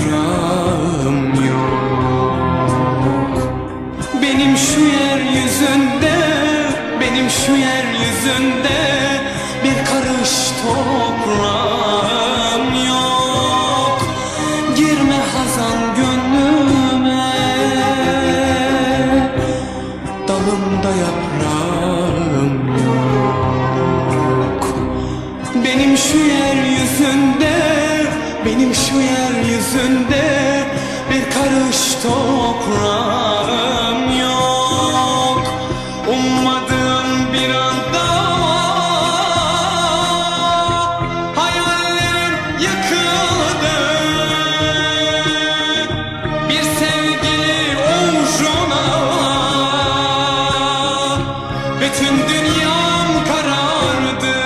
toprağım yok. Benim şu yeryüzünde Benim şu yeryüzünde Bir karış toprağım yok. Girme hazan gönlüme. Dalımda yaprağım yok. Benim şu yeryüzünde Bütün dünyam karardı.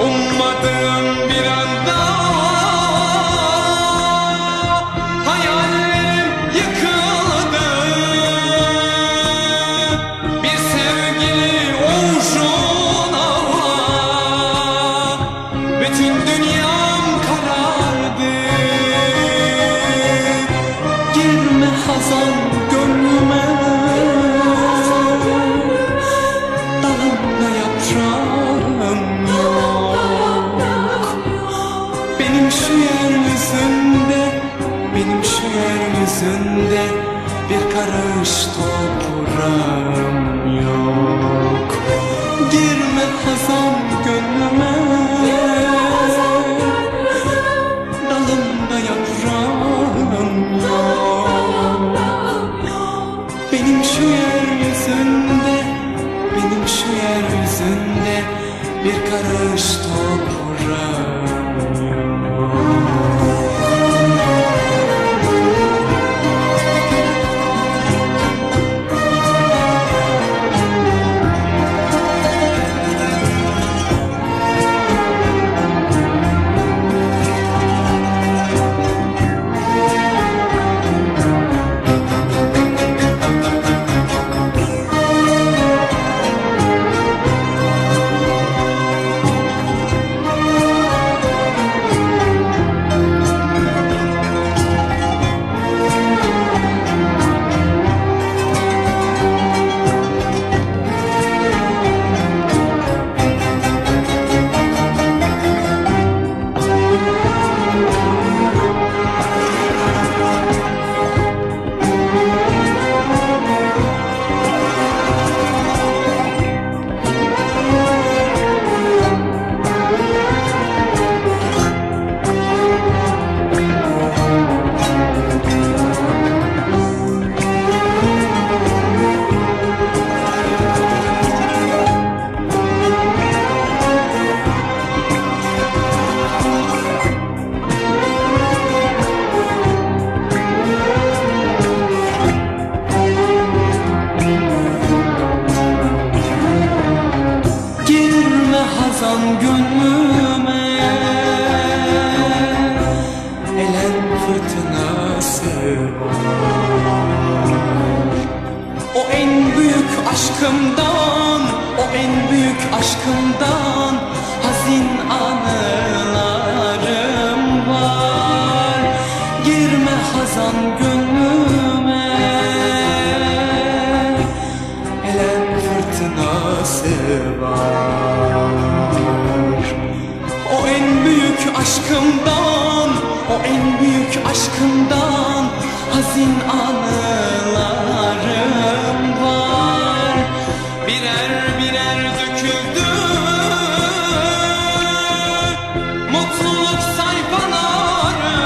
Ummadığım bir anda Hayallerim yıkıldı. Bir sevgili uğruna Bütün dünyam karardı. Girme hazan gönlüme Şu yeryüzünde Bir karış toprağım yok hazan gönlüme Elen fırtınası. O en büyük aşkımdan O en büyük aşkımdan Hazin anılarım Hazin anılarım var. Birer birer döküldü. Mutluluk sayfaları.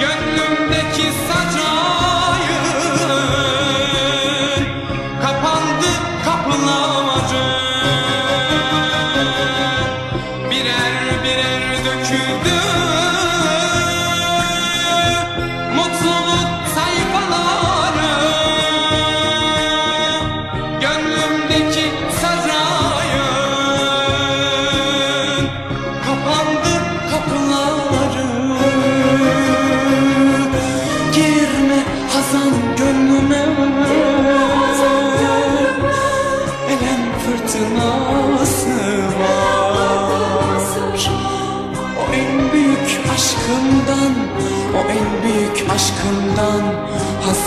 Gönlümdeki sacayın Kapandı kapıları Birer birer döküldü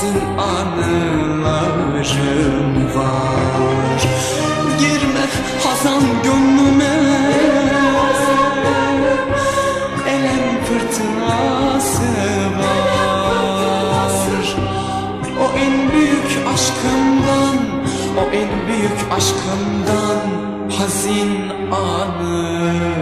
aşkımdan O en büyük aşkımdan Hazin anı var. Girme hazan gönlüme. Elem fırtınası var. O en büyük aşkımdan O en büyük aşkımdan Hazin anılar